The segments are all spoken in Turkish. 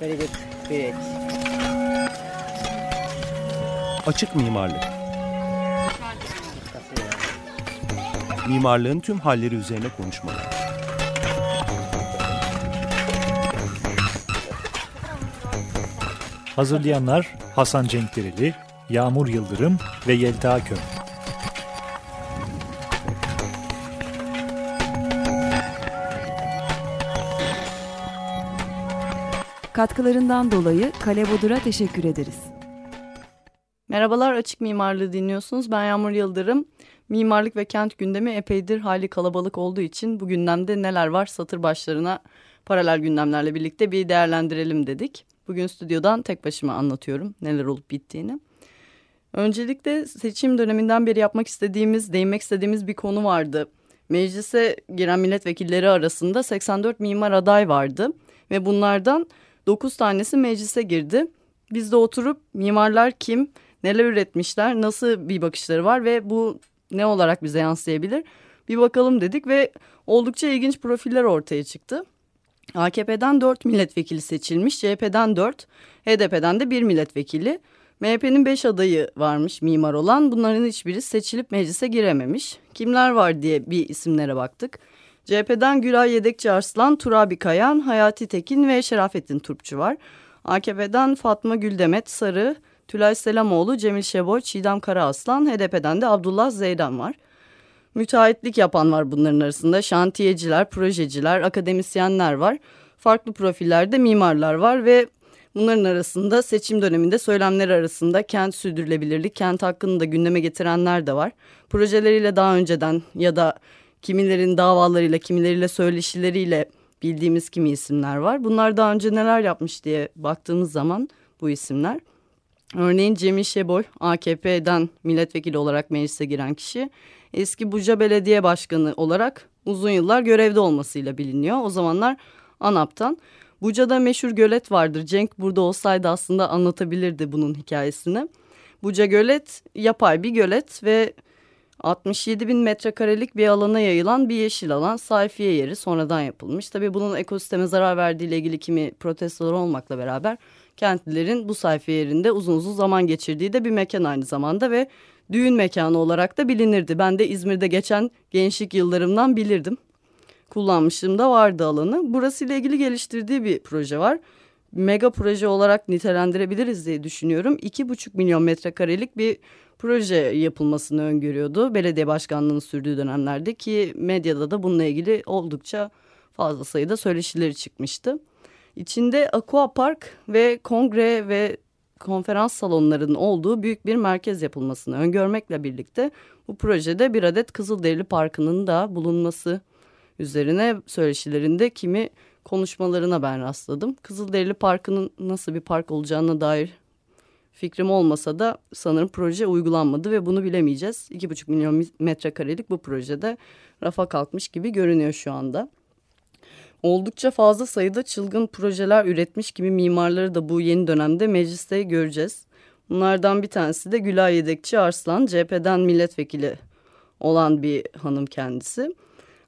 Very good. Great. Açık mimarlık. Mimarlığın tüm halleri üzerine konuşmalar. Hazırlayanlar Hasan Cenkdereli, Yağmur Yıldırım ve Yelda Köm. Katkılarından dolayı Kale Bodur'a teşekkür ederiz. Merhabalar Açık Mimarlığı dinliyorsunuz. Ben Yağmur Yıldırım. Mimarlık ve kent gündemi epeydir hali kalabalık olduğu için bu gündemde neler var satır başlarına paralel gündemlerle birlikte bir değerlendirelim dedik. Bugün stüdyodan tek başıma anlatıyorum neler olup bittiğini. Öncelikle seçim döneminden beri yapmak istediğimiz, değinmek istediğimiz bir konu vardı. Meclise giren milletvekilleri arasında 84 mimar aday vardı ve bunlardan 9 tanesi meclise girdi. Biz de oturup mimarlar kim, neler üretmişler, nasıl bir bakışları var ve bu ne olarak bize yansıyabilir bir bakalım dedik ve oldukça ilginç profiller ortaya çıktı. AKP'den 4 milletvekili seçilmiş, CHP'den 4, HDP'den de 1 milletvekili. MHP'nin 5 adayı varmış mimar olan. Bunların hiçbiri seçilip meclise girememiş. Kimler var diye bir isimlere baktık. CHP'den Gülay Yedekçi Arslan, Turabi Kayan, Hayati Tekin ve Şerafettin Turpçu var. AKP'den Fatma Güldemet Sarı, Tülay Selamoğlu, Cemil Şeboy, Çiğdem Karaaslan, HDP'den de Abdullah Zeydan var. Müteahhitlik yapan var bunların arasında. Şantiyeciler, projeciler, akademisyenler var. Farklı profillerde mimarlar var ve bunların arasında seçim döneminde söylemler arasında kent sürdürülebilirlik, kent hakkını da gündeme getirenler de var. Projeleriyle daha önceden ya da kimilerin davalarıyla, kimileriyle söyleşileriyle bildiğimiz kimi isimler var. Bunlar daha önce neler yapmış diye baktığımız zaman bu isimler. Örneğin Cemil Şeboy AKP'den milletvekili olarak meclise giren kişi eski Buca Belediye Başkanı olarak uzun yıllar görevde olmasıyla biliniyor. O zamanlar ANAP'tan. Buca'da meşhur gölet vardır. Cenk burada olsaydı aslında anlatabilirdi bunun hikayesini. Buca Gölet yapay bir gölet ve 67 bin metrekarelik bir alana yayılan bir yeşil alan sayfiye yeri sonradan yapılmış. Tabii bunun ekosisteme zarar verdiğiyle ilgili kimi protestolar olmakla beraber kentlilerin bu sayfiye yerinde uzun uzun zaman geçirdiği de bir mekan aynı zamanda ve düğün mekanı olarak da bilinirdi. Ben de İzmir'de geçen gençlik yıllarımdan bilirdim. Kullanmışlığım da vardı alanı. Burası ile ilgili geliştirdiği bir proje var. Mega proje olarak nitelendirebiliriz diye düşünüyorum. 2,5 milyon metrekarelik bir proje yapılmasını öngörüyordu. Belediye başkanlığını sürdüğü dönemlerde ki medyada da bununla ilgili oldukça fazla sayıda söyleşileri çıkmıştı. İçinde aqua park ve kongre ve konferans salonlarının olduğu büyük bir merkez yapılmasını öngörmekle birlikte bu projede bir adet Kızılderili Parkı'nın da bulunması üzerine söyleşilerinde kimi konuşmalarına ben rastladım. Kızılderili Parkı'nın nasıl bir park olacağına dair fikrim olmasa da sanırım proje uygulanmadı ve bunu bilemeyeceğiz. 2,5 milyon metrekarelik bu projede rafa kalkmış gibi görünüyor şu anda. Oldukça fazla sayıda çılgın projeler üretmiş gibi mimarları da bu yeni dönemde mecliste göreceğiz. Bunlardan bir tanesi de Gülay Yedekçi Arslan, CHP'den milletvekili olan bir hanım kendisi.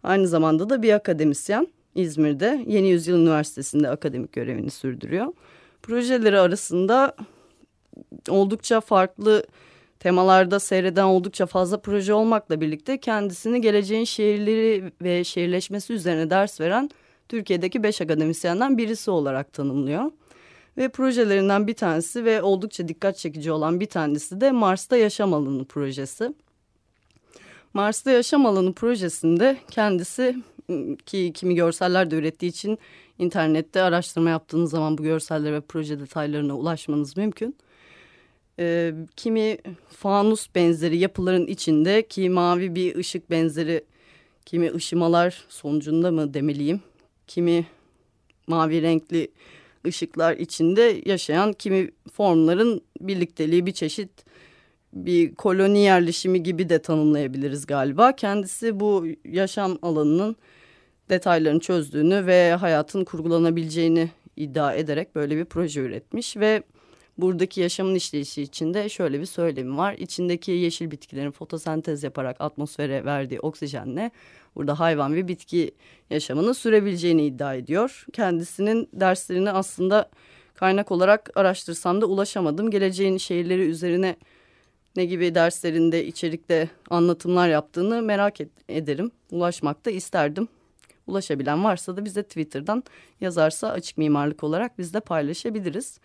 Aynı zamanda da bir akademisyen. İzmir'de Yeni Yüzyıl Üniversitesi'nde akademik görevini sürdürüyor. Projeleri arasında oldukça farklı temalarda seyreden oldukça fazla proje olmakla birlikte kendisini geleceğin şehirleri ve şehirleşmesi üzerine ders veren Türkiye'deki beş akademisyenden birisi olarak tanımlıyor. Ve projelerinden bir tanesi ve oldukça dikkat çekici olan bir tanesi de Mars'ta Yaşam Alanı projesi. Mars'ta Yaşam Alanı projesinde kendisi ki kimi görseller de ürettiği için internette araştırma yaptığınız zaman bu görseller ve proje detaylarına ulaşmanız mümkün. Ee, kimi fanus benzeri yapıların içinde ki mavi bir ışık benzeri kimi ışımalar sonucunda mı demeliyim kimi mavi renkli ışıklar içinde yaşayan kimi formların birlikteliği bir çeşit bir koloni yerleşimi gibi de tanımlayabiliriz galiba. Kendisi bu yaşam alanının detaylarını çözdüğünü ve hayatın kurgulanabileceğini iddia ederek böyle bir proje üretmiş ve buradaki yaşamın işleyişi içinde şöyle bir söylemi var. İçindeki yeşil bitkilerin fotosentez yaparak atmosfere verdiği oksijenle burada hayvan ve bitki yaşamını sürebileceğini iddia ediyor. Kendisinin derslerini aslında kaynak olarak araştırsam da ulaşamadım. Geleceğin şehirleri üzerine ne gibi derslerinde, içerikte anlatımlar yaptığını merak ed ederim. Ulaşmak da isterdim. Ulaşabilen varsa da bize Twitter'dan yazarsa açık mimarlık olarak biz de paylaşabiliriz.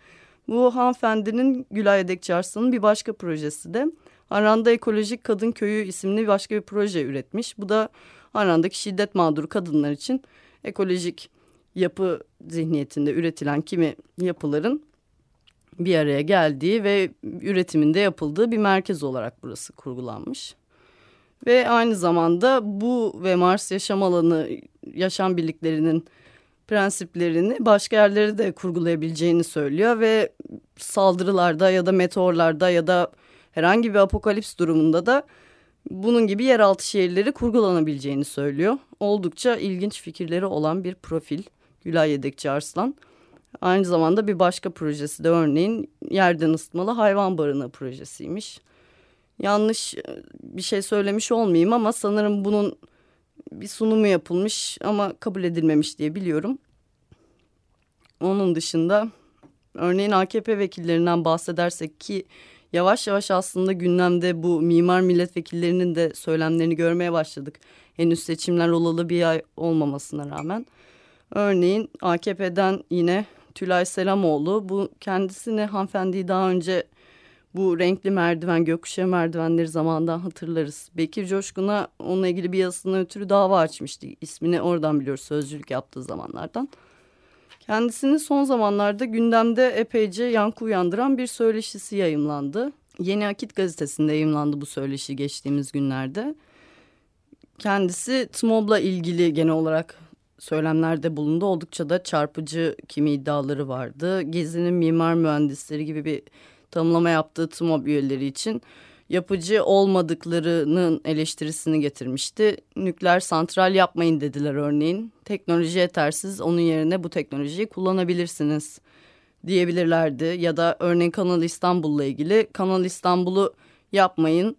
Bu hanımefendinin Gülay Edekçi Arslan'ın bir başka projesi de Aranda Ekolojik Kadın Köyü isimli başka bir proje üretmiş. Bu da Aran'daki şiddet mağduru kadınlar için ekolojik yapı zihniyetinde üretilen kimi yapıların bir araya geldiği ve üretiminde yapıldığı bir merkez olarak burası kurgulanmış. Ve aynı zamanda bu ve Mars yaşam alanı, yaşam birliklerinin prensiplerini başka yerlere de kurgulayabileceğini söylüyor ve saldırılarda ya da meteorlarda ya da herhangi bir apokalips durumunda da bunun gibi yeraltı şehirleri kurgulanabileceğini söylüyor. Oldukça ilginç fikirleri olan bir profil Gülay Yedekçi Arslan. Aynı zamanda bir başka projesi de örneğin yerden ısıtmalı hayvan barınağı projesiymiş. Yanlış bir şey söylemiş olmayayım ama sanırım bunun bir sunumu yapılmış ama kabul edilmemiş diye biliyorum. Onun dışında örneğin AKP vekillerinden bahsedersek ki yavaş yavaş aslında gündemde bu mimar milletvekillerinin de söylemlerini görmeye başladık. Henüz seçimler olalı bir ay olmamasına rağmen. Örneğin AKP'den yine Tülay Selamoğlu bu kendisini hanımefendiyi daha önce bu renkli merdiven gökkuşağı merdivenleri zamandan hatırlarız. Bekir Coşkun'a onunla ilgili bir yazısına ötürü dava açmıştı. İsmini oradan biliyoruz sözcülük yaptığı zamanlardan. Kendisinin son zamanlarda gündemde epeyce yankı uyandıran bir söyleşisi yayımlandı. Yeni Akit gazetesinde yayımlandı bu söyleşi geçtiğimiz günlerde. Kendisi TMOB'la ilgili genel olarak söylemlerde bulundu. Oldukça da çarpıcı kimi iddiaları vardı. Gezi'nin mimar mühendisleri gibi bir tanımlama yaptığı TMOB üyeleri için yapıcı olmadıklarının eleştirisini getirmişti. Nükleer santral yapmayın dediler örneğin. Teknoloji yetersiz onun yerine bu teknolojiyi kullanabilirsiniz diyebilirlerdi. Ya da örneğin Kanal İstanbul'la ilgili Kanal İstanbul'u yapmayın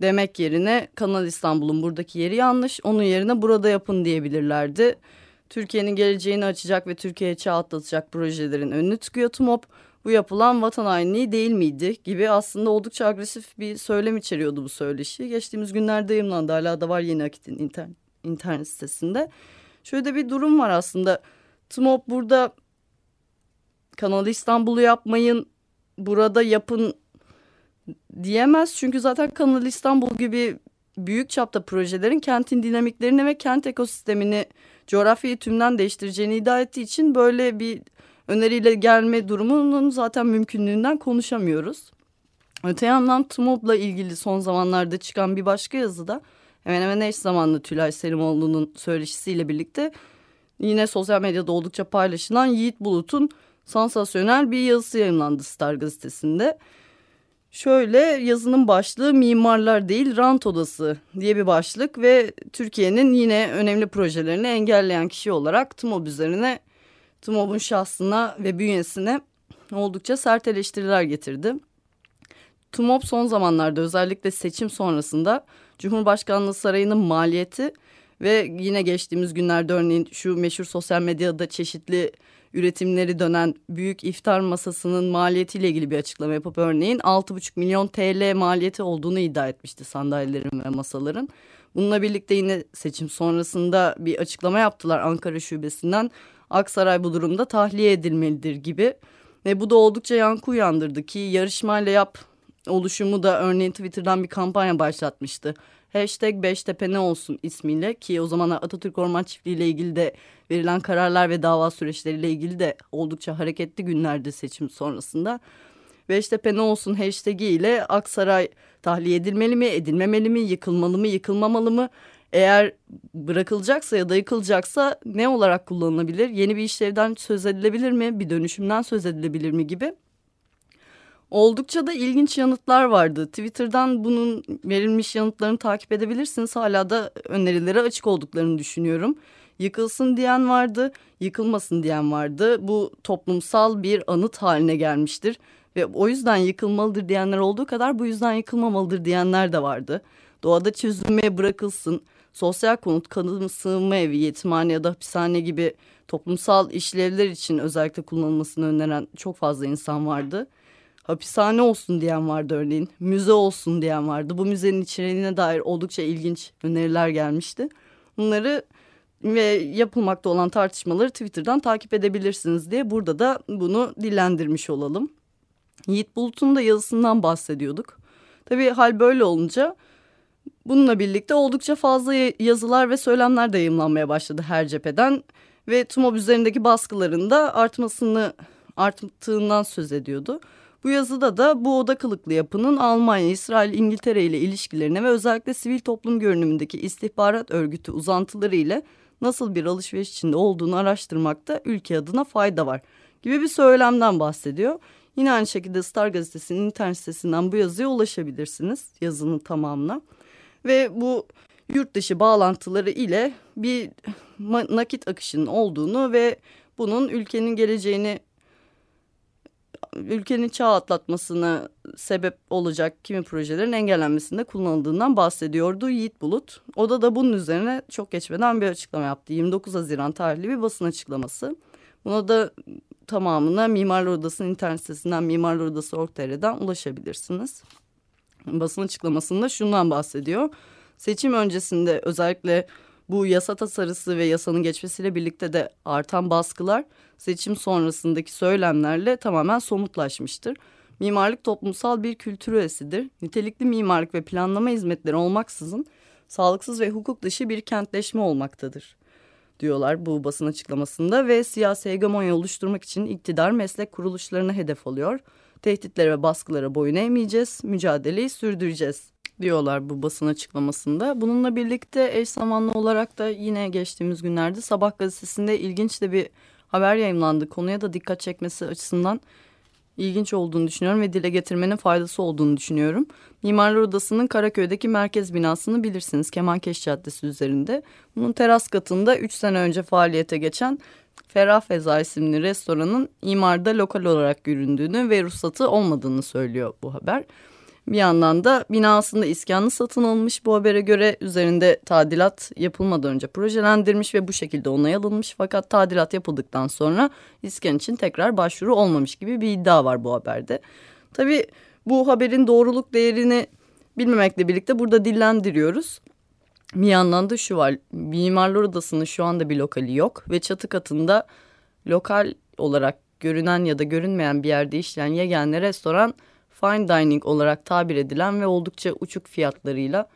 demek yerine Kanal İstanbul'un buradaki yeri yanlış onun yerine burada yapın diyebilirlerdi. Türkiye'nin geleceğini açacak ve Türkiye'ye çağ atlatacak projelerin önünü tıkıyor TMOB bu yapılan vatan hainliği değil miydi gibi aslında oldukça agresif bir söylem içeriyordu bu söyleşi. Geçtiğimiz günlerde yayınlandı hala da var Yeni Akit'in internet, internet sitesinde. Şöyle de bir durum var aslında. TMOB burada Kanal İstanbul'u yapmayın burada yapın diyemez. Çünkü zaten Kanal İstanbul gibi büyük çapta projelerin kentin dinamiklerini ve kent ekosistemini coğrafyayı tümden değiştireceğini iddia ettiği için böyle bir öneriyle gelme durumunun zaten mümkünlüğünden konuşamıyoruz. Öte yandan TMOB'la ilgili son zamanlarda çıkan bir başka yazıda hemen hemen eş zamanlı Tülay Selimoğlu'nun söyleşisiyle birlikte yine sosyal medyada oldukça paylaşılan Yiğit Bulut'un sansasyonel bir yazısı yayınlandı Star gazetesinde. Şöyle yazının başlığı mimarlar değil rant odası diye bir başlık ve Türkiye'nin yine önemli projelerini engelleyen kişi olarak TMOB üzerine TMOB'un şahsına ve bünyesine oldukça sert eleştiriler getirdi. TMOB son zamanlarda özellikle seçim sonrasında Cumhurbaşkanlığı Sarayı'nın maliyeti ve yine geçtiğimiz günlerde örneğin şu meşhur sosyal medyada çeşitli üretimleri dönen büyük iftar masasının maliyetiyle ilgili bir açıklama yapıp örneğin 6,5 milyon TL maliyeti olduğunu iddia etmişti sandalyelerin ve masaların. Bununla birlikte yine seçim sonrasında bir açıklama yaptılar Ankara Şubesi'nden. Aksaray bu durumda tahliye edilmelidir gibi. Ve bu da oldukça yankı uyandırdı ki yarışmayla yap oluşumu da örneğin Twitter'dan bir kampanya başlatmıştı. Hashtag Beştepe ne olsun ismiyle ki o zaman Atatürk Orman Çiftliği ile ilgili de verilen kararlar ve dava süreçleriyle ilgili de oldukça hareketli günlerde seçim sonrasında. Beştepe ne olsun hashtag'i ile Aksaray tahliye edilmeli mi, edilmemeli mi, yıkılmalı mı, yıkılmamalı mı? Eğer bırakılacaksa ya da yıkılacaksa ne olarak kullanılabilir? Yeni bir işlevden söz edilebilir mi? Bir dönüşümden söz edilebilir mi gibi? Oldukça da ilginç yanıtlar vardı. Twitter'dan bunun verilmiş yanıtlarını takip edebilirsiniz. Hala da önerilere açık olduklarını düşünüyorum. Yıkılsın diyen vardı, yıkılmasın diyen vardı. Bu toplumsal bir anıt haline gelmiştir. Ve o yüzden yıkılmalıdır diyenler olduğu kadar bu yüzden yıkılmamalıdır diyenler de vardı. Doğada çözülmeye bırakılsın, sosyal konut, kadın sığınma evi, yetimhane ya da hapishane gibi toplumsal işlevler için özellikle kullanılmasını öneren çok fazla insan vardı. Hapishane olsun diyen vardı örneğin, müze olsun diyen vardı. Bu müzenin içeriğine dair oldukça ilginç öneriler gelmişti. Bunları ve yapılmakta olan tartışmaları Twitter'dan takip edebilirsiniz diye burada da bunu dillendirmiş olalım. Yiğit Bulut'un da yazısından bahsediyorduk. Tabii hal böyle olunca bununla birlikte oldukça fazla yazılar ve söylemler de yayımlanmaya başladı her cepheden. Ve TUMOB üzerindeki baskılarında artmasını arttığından söz ediyordu. Bu yazıda da bu oda kılıklı yapının Almanya, İsrail, İngiltere ile ilişkilerine ve özellikle sivil toplum görünümündeki istihbarat örgütü uzantıları ile nasıl bir alışveriş içinde olduğunu araştırmakta ülke adına fayda var gibi bir söylemden bahsediyor. Yine aynı şekilde Star Gazetesi'nin internet sitesinden bu yazıya ulaşabilirsiniz yazının tamamına. Ve bu yurt dışı bağlantıları ile bir nakit akışının olduğunu ve bunun ülkenin geleceğini ülkenin çağ atlatmasına sebep olacak kimi projelerin engellenmesinde kullanıldığından bahsediyordu Yiğit Bulut. O da da bunun üzerine çok geçmeden bir açıklama yaptı. 29 Haziran tarihli bir basın açıklaması. Buna da tamamına Mimarlar Odası'nın internet sitesinden Mimarlar Odası.org.tr'den ulaşabilirsiniz. Basın açıklamasında şundan bahsediyor. Seçim öncesinde özellikle bu yasa tasarısı ve yasanın geçmesiyle birlikte de artan baskılar seçim sonrasındaki söylemlerle tamamen somutlaşmıştır. Mimarlık toplumsal bir kültür öğesidir. Nitelikli mimarlık ve planlama hizmetleri olmaksızın sağlıksız ve hukuk dışı bir kentleşme olmaktadır diyorlar bu basın açıklamasında ve siyasi hegemonya oluşturmak için iktidar meslek kuruluşlarına hedef alıyor. Tehditlere ve baskılara boyun eğmeyeceğiz, mücadeleyi sürdüreceğiz diyorlar bu basın açıklamasında. Bununla birlikte eş zamanlı olarak da yine geçtiğimiz günlerde Sabah gazetesinde ilginç de bir haber yayınlandı. Konuya da dikkat çekmesi açısından ilginç olduğunu düşünüyorum ve dile getirmenin faydası olduğunu düşünüyorum. Mimarlar Odası'nın Karaköy'deki merkez binasını bilirsiniz Kemankeş Caddesi üzerinde. Bunun teras katında 3 sene önce faaliyete geçen Ferah Feza isimli restoranın imarda lokal olarak göründüğünü ve ruhsatı olmadığını söylüyor bu haber. Bir yandan da binasında iskanlı satın alınmış bu habere göre üzerinde tadilat yapılmadan önce projelendirmiş ve bu şekilde onay alınmış. Fakat tadilat yapıldıktan sonra iskan için tekrar başvuru olmamış gibi bir iddia var bu haberde. Tabii bu haberin doğruluk değerini bilmemekle birlikte burada dillendiriyoruz. Bir yandan da şu var Mimarlar Odası'nın şu anda bir lokali yok ve çatı katında lokal olarak görünen ya da görünmeyen bir yerde işleyen yegane restoran fine dining olarak tabir edilen ve oldukça uçuk fiyatlarıyla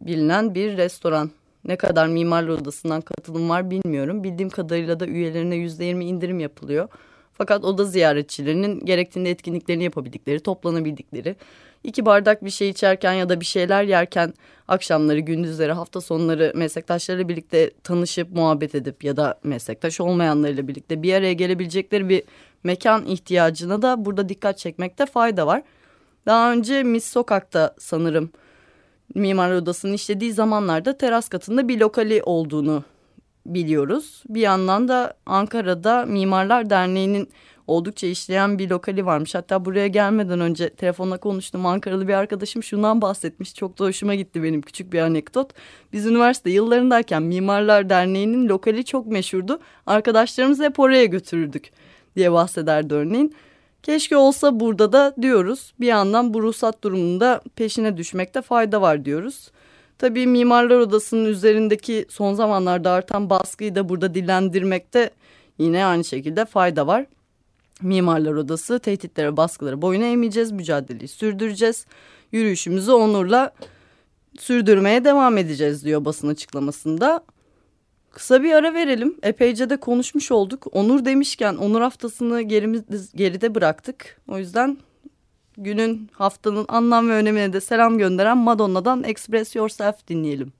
bilinen bir restoran. Ne kadar mimarlar odasından katılım var bilmiyorum. Bildiğim kadarıyla da üyelerine yüzde yirmi indirim yapılıyor. Fakat oda ziyaretçilerinin gerektiğinde etkinliklerini yapabildikleri, toplanabildikleri, iki bardak bir şey içerken ya da bir şeyler yerken akşamları, gündüzleri, hafta sonları meslektaşlarıyla birlikte tanışıp muhabbet edip ya da meslektaş olmayanlarıyla birlikte bir araya gelebilecekleri bir mekan ihtiyacına da burada dikkat çekmekte fayda var. Daha önce Mis Sokak'ta sanırım Mimar Odası'nın işlediği zamanlarda teras katında bir lokali olduğunu biliyoruz. Bir yandan da Ankara'da Mimarlar Derneği'nin oldukça işleyen bir lokali varmış. Hatta buraya gelmeden önce telefonla konuştum. Ankaralı bir arkadaşım şundan bahsetmiş. Çok da hoşuma gitti benim küçük bir anekdot. Biz üniversite yıllarındayken Mimarlar Derneği'nin lokali çok meşhurdu. Arkadaşlarımızı hep oraya götürürdük diye bahsederdi örneğin. Keşke olsa burada da diyoruz. Bir yandan bu ruhsat durumunda peşine düşmekte fayda var diyoruz. Tabii Mimarlar Odası'nın üzerindeki son zamanlarda artan baskıyı da burada dillendirmekte yine aynı şekilde fayda var. Mimarlar Odası tehditlere baskılara boyun eğmeyeceğiz, mücadeleyi sürdüreceğiz. Yürüyüşümüzü onurla sürdürmeye devam edeceğiz diyor basın açıklamasında. Kısa bir ara verelim. Epeyce de konuşmuş olduk. Onur demişken Onur haftasını gerimiz, geride bıraktık. O yüzden günün haftanın anlam ve önemine de selam gönderen Madonna'dan Express Yourself dinleyelim.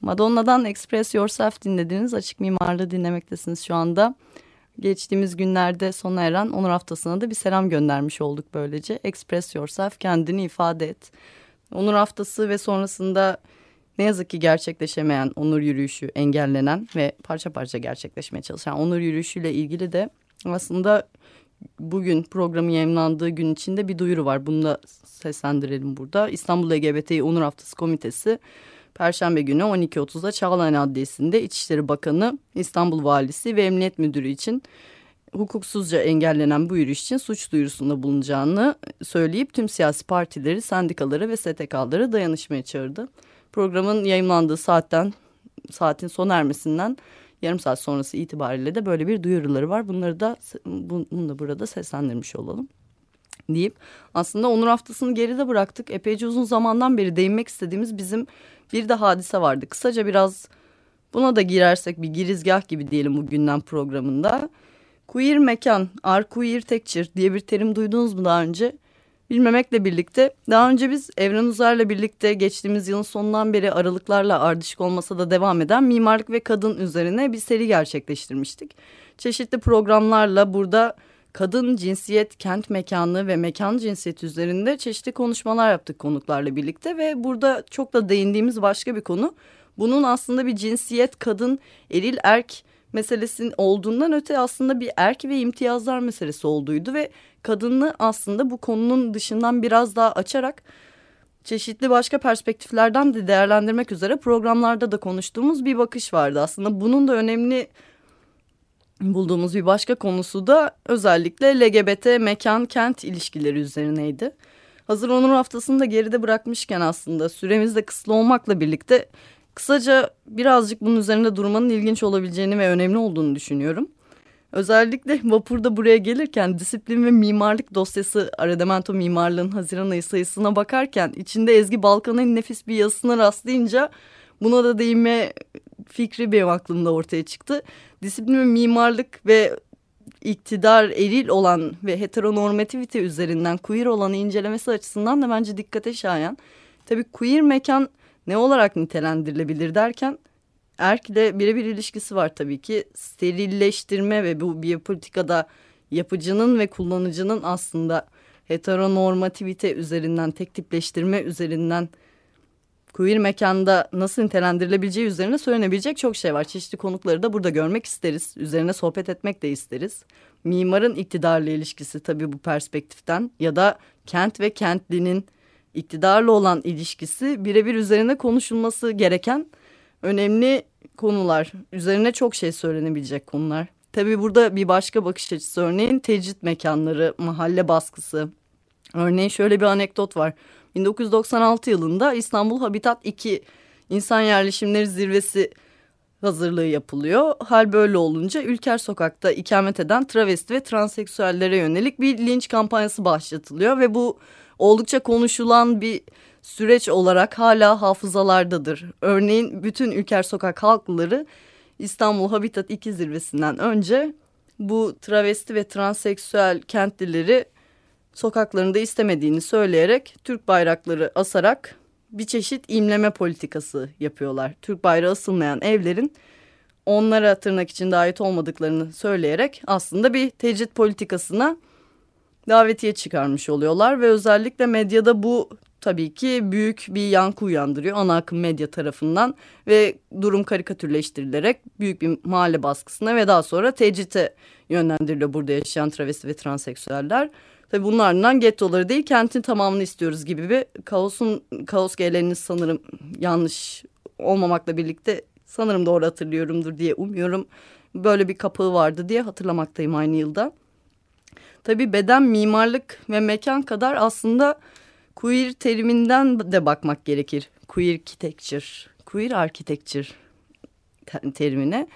Madonna'dan Express Yourself dinlediniz. Açık mimarlığı dinlemektesiniz şu anda. Geçtiğimiz günlerde sona eren Onur Haftası'na da bir selam göndermiş olduk böylece. Express Yourself, kendini ifade et. Onur Haftası ve sonrasında ne yazık ki gerçekleşemeyen onur yürüyüşü engellenen ve parça parça gerçekleşmeye çalışan onur yürüyüşüyle ilgili de aslında bugün programın yayınlandığı gün içinde bir duyuru var. Bunu da seslendirelim burada. İstanbul LGBTİ Onur Haftası Komitesi Perşembe günü 12.30'da Çağlayan Adliyesi'nde İçişleri Bakanı, İstanbul Valisi ve Emniyet Müdürü için hukuksuzca engellenen bu yürüyüş için suç duyurusunda bulunacağını söyleyip tüm siyasi partileri, sendikaları ve STK'ları dayanışmaya çağırdı. Programın yayınlandığı saatten, saatin sona ermesinden yarım saat sonrası itibariyle de böyle bir duyuruları var. Bunları da bunu da burada seslendirmiş olalım deyip aslında Onur Haftası'nı geride bıraktık. Epeyce uzun zamandan beri değinmek istediğimiz bizim bir de hadise vardı. Kısaca biraz buna da girersek bir girizgah gibi diyelim bu programında. Queer mekan, queer texture diye bir terim duydunuz mu daha önce? Bilmemekle birlikte daha önce biz Evren Uzar'la birlikte geçtiğimiz yılın sonundan beri aralıklarla ardışık olmasa da devam eden mimarlık ve kadın üzerine bir seri gerçekleştirmiştik. Çeşitli programlarla burada kadın, cinsiyet, kent mekanı ve mekan cinsiyet üzerinde çeşitli konuşmalar yaptık konuklarla birlikte ve burada çok da değindiğimiz başka bir konu bunun aslında bir cinsiyet, kadın, eril, erk meselesinin olduğundan öte aslında bir erk ve imtiyazlar meselesi olduğuydu ve kadını aslında bu konunun dışından biraz daha açarak çeşitli başka perspektiflerden de değerlendirmek üzere programlarda da konuştuğumuz bir bakış vardı. Aslında bunun da önemli bulduğumuz bir başka konusu da özellikle LGBT mekan kent ilişkileri üzerineydi. Hazır Onur Haftası'nı da geride bırakmışken aslında süremiz de kısıtlı olmakla birlikte kısaca birazcık bunun üzerinde durmanın ilginç olabileceğini ve önemli olduğunu düşünüyorum. Özellikle vapurda buraya gelirken disiplin ve mimarlık dosyası Aradamento Mimarlığın Haziran ayı sayısına bakarken içinde Ezgi Balkan'ın nefis bir yazısına rastlayınca buna da değinme fikri benim aklımda ortaya çıktı. Disiplin ve mimarlık ve iktidar eril olan ve heteronormativite üzerinden queer olanı incelemesi açısından da bence dikkate şayan. Tabii queer mekan ne olarak nitelendirilebilir derken erkle birebir ilişkisi var tabii ki. Sterilleştirme ve bu biyopolitikada yapıcının ve kullanıcının aslında heteronormativite üzerinden, tek tipleştirme üzerinden queer mekanda nasıl nitelendirilebileceği üzerine söylenebilecek çok şey var. Çeşitli konukları da burada görmek isteriz. Üzerine sohbet etmek de isteriz. Mimarın iktidarla ilişkisi tabii bu perspektiften ya da kent ve kentlinin iktidarla olan ilişkisi birebir üzerine konuşulması gereken önemli konular. Üzerine çok şey söylenebilecek konular. Tabii burada bir başka bakış açısı örneğin tecrit mekanları, mahalle baskısı. Örneğin şöyle bir anekdot var. 1996 yılında İstanbul Habitat 2 insan yerleşimleri zirvesi hazırlığı yapılıyor. Hal böyle olunca Ülker Sokak'ta ikamet eden travesti ve transseksüellere yönelik bir linç kampanyası başlatılıyor ve bu oldukça konuşulan bir süreç olarak hala hafızalardadır. Örneğin bütün Ülker Sokak halkları İstanbul Habitat 2 zirvesinden önce bu travesti ve transseksüel kentlileri sokaklarında istemediğini söyleyerek Türk bayrakları asarak bir çeşit imleme politikası yapıyorlar. Türk bayrağı asılmayan evlerin onlara tırnak içinde ait olmadıklarını söyleyerek aslında bir tecrit politikasına davetiye çıkarmış oluyorlar ve özellikle medyada bu tabii ki büyük bir yankı uyandırıyor ana akım medya tarafından ve durum karikatürleştirilerek büyük bir mahalle baskısına ve daha sonra tecrite yönlendiriliyor burada yaşayan travesti ve transseksüeller. Tabii bunun ardından gettoları değil kentin tamamını istiyoruz gibi bir kaosun kaos geleneğini sanırım yanlış olmamakla birlikte sanırım doğru hatırlıyorumdur diye umuyorum. Böyle bir kapağı vardı diye hatırlamaktayım aynı yılda. Tabii beden mimarlık ve mekan kadar aslında queer teriminden de bakmak gerekir. Queer architecture, queer architecture terimine.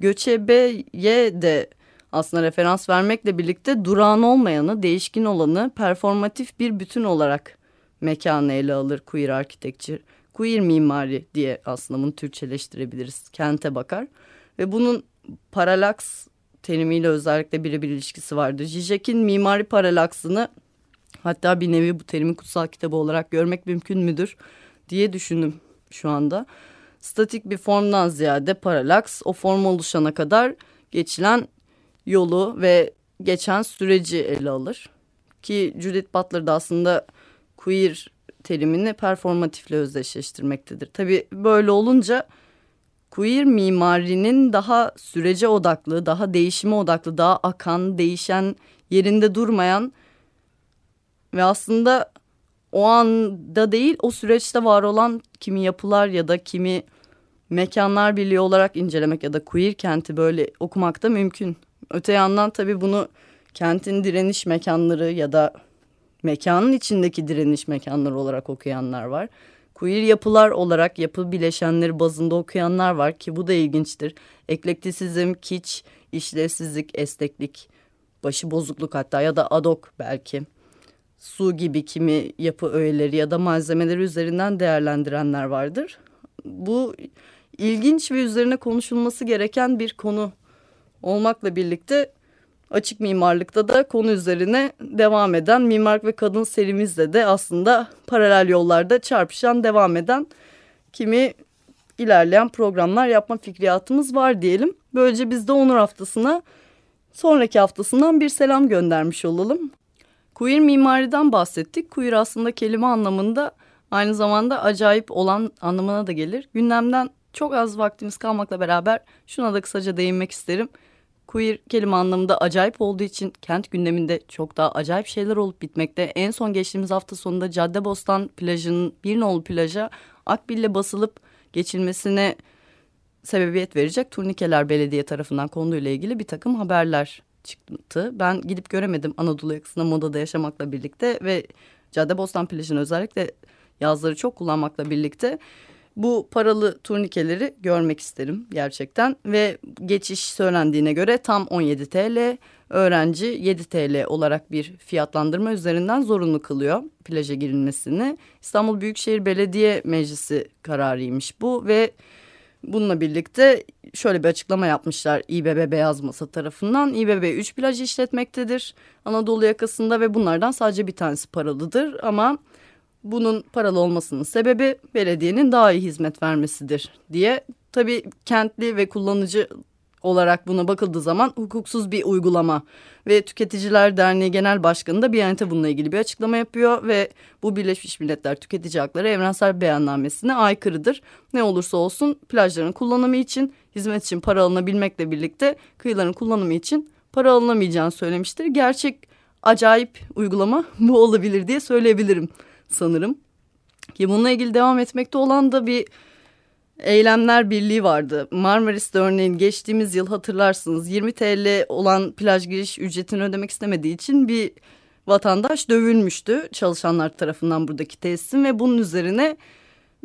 Göçebeye de aslında referans vermekle birlikte durağan olmayanı, değişkin olanı performatif bir bütün olarak mekanı ele alır queer architecture. Queer mimari diye aslında bunu Türkçeleştirebiliriz. Kente bakar ve bunun paralaks terimiyle özellikle birebir ilişkisi vardır. Zizek'in mimari paralaksını hatta bir nevi bu terimi kutsal kitabı olarak görmek mümkün müdür diye düşündüm şu anda. statik bir formdan ziyade paralaks o form oluşana kadar geçilen yolu ve geçen süreci ele alır. Ki Judith Butler da aslında queer terimini performatifle özdeşleştirmektedir. Tabii böyle olunca queer mimarinin daha sürece odaklı, daha değişime odaklı, daha akan, değişen, yerinde durmayan ve aslında o anda değil o süreçte var olan kimi yapılar ya da kimi mekanlar birliği olarak incelemek ya da queer kenti böyle okumak da mümkün. Öte yandan tabii bunu kentin direniş mekanları ya da mekanın içindeki direniş mekanları olarak okuyanlar var. Queer yapılar olarak yapı bileşenleri bazında okuyanlar var ki bu da ilginçtir. Eklektisizm, kiç, işlevsizlik, esteklik, başı bozukluk hatta ya da adok belki. Su gibi kimi yapı öğeleri ya da malzemeleri üzerinden değerlendirenler vardır. Bu ilginç ve üzerine konuşulması gereken bir konu olmakla birlikte açık mimarlıkta da konu üzerine devam eden mimarlık ve kadın serimizde de aslında paralel yollarda çarpışan devam eden kimi ilerleyen programlar yapma fikriyatımız var diyelim. Böylece biz de Onur haftasına sonraki haftasından bir selam göndermiş olalım. Queer mimariden bahsettik. Queer aslında kelime anlamında aynı zamanda acayip olan anlamına da gelir. Gündemden çok az vaktimiz kalmakla beraber şuna da kısaca değinmek isterim. Queer kelime anlamında acayip olduğu için kent gündeminde çok daha acayip şeyler olup bitmekte. En son geçtiğimiz hafta sonunda Caddebostan plajının bir nolu plaja akbille basılıp geçilmesine sebebiyet verecek turnikeler belediye tarafından konuyla ilgili bir takım haberler çıktı. Ben gidip göremedim Anadolu yakasında modada yaşamakla birlikte ve Caddebostan plajını özellikle yazları çok kullanmakla birlikte bu paralı turnikeleri görmek isterim gerçekten ve geçiş söylendiğine göre tam 17 TL öğrenci 7 TL olarak bir fiyatlandırma üzerinden zorunlu kılıyor plaja girilmesini. İstanbul Büyükşehir Belediye Meclisi kararıymış bu ve bununla birlikte şöyle bir açıklama yapmışlar İBB Beyaz Masa tarafından. İBB 3 plaj işletmektedir Anadolu yakasında ve bunlardan sadece bir tanesi paralıdır ama bunun paralı olmasının sebebi belediyenin daha iyi hizmet vermesidir diye. Tabii kentli ve kullanıcı olarak buna bakıldığı zaman hukuksuz bir uygulama ve Tüketiciler Derneği Genel Başkanı da Biyanet'e bununla ilgili bir açıklama yapıyor ve bu Birleşmiş Milletler Tüketici Hakları Evrensel Beyannamesi'ne aykırıdır. Ne olursa olsun plajların kullanımı için hizmet için para alınabilmekle birlikte kıyıların kullanımı için para alınamayacağını söylemiştir. Gerçek acayip uygulama bu olabilir diye söyleyebilirim sanırım. Ki bununla ilgili devam etmekte olan da bir eylemler birliği vardı. Marmaris'te örneğin geçtiğimiz yıl hatırlarsınız 20 TL olan plaj giriş ücretini ödemek istemediği için bir vatandaş dövülmüştü çalışanlar tarafından buradaki tesisin ve bunun üzerine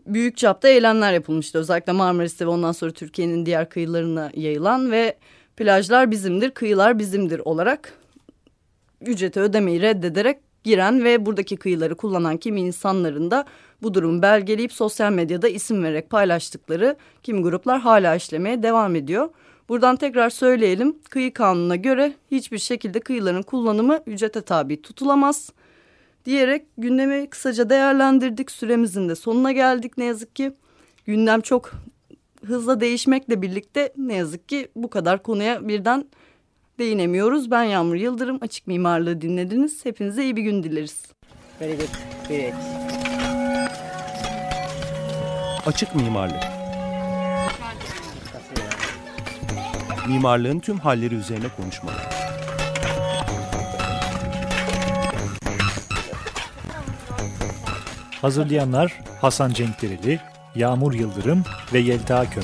büyük çapta eylemler yapılmıştı. Özellikle Marmaris'te ve ondan sonra Türkiye'nin diğer kıyılarına yayılan ve plajlar bizimdir, kıyılar bizimdir olarak ücreti ödemeyi reddederek giren ve buradaki kıyıları kullanan kimi insanların da bu durumu belgeleyip sosyal medyada isim vererek paylaştıkları kimi gruplar hala işlemeye devam ediyor. Buradan tekrar söyleyelim kıyı kanununa göre hiçbir şekilde kıyıların kullanımı ücrete tabi tutulamaz diyerek gündemi kısaca değerlendirdik. Süremizin de sonuna geldik ne yazık ki. Gündem çok hızla değişmekle birlikte ne yazık ki bu kadar konuya birden değinemiyoruz. Ben Yağmur Yıldırım. Açık Mimarlığı dinlediniz. Hepinize iyi bir gün dileriz. Very good. Great. Açık mimarlık. Mimarlığın tüm halleri üzerine konuşmalar. Hazırlayanlar Hasan Cenkdereli, Yağmur Yıldırım ve Yelta Köm.